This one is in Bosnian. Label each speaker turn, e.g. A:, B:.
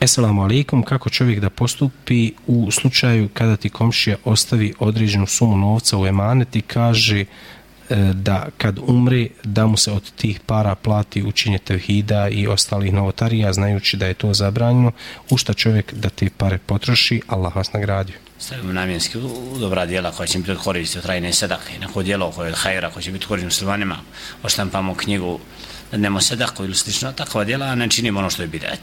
A: Esselamu alaikum, kako čovjek da postupi u slučaju kada ti komšija ostavi određenu sumu novca u emanet i kaže e, da kad umri da mu se od tih para plati učinje tevhida i ostalih novotarija znajući da je to zabranjeno u šta čovjek da te pare potroši Allah vas nagradio.
B: Stavimo namjenski u dobra djela koja će biti koristiti od trajne sedake neko djelo koje je od hajra koje će biti koristiti muslimanima oštampamo knjigu da nemo sedaku ili slično takva djela ne činimo ono što je bidat.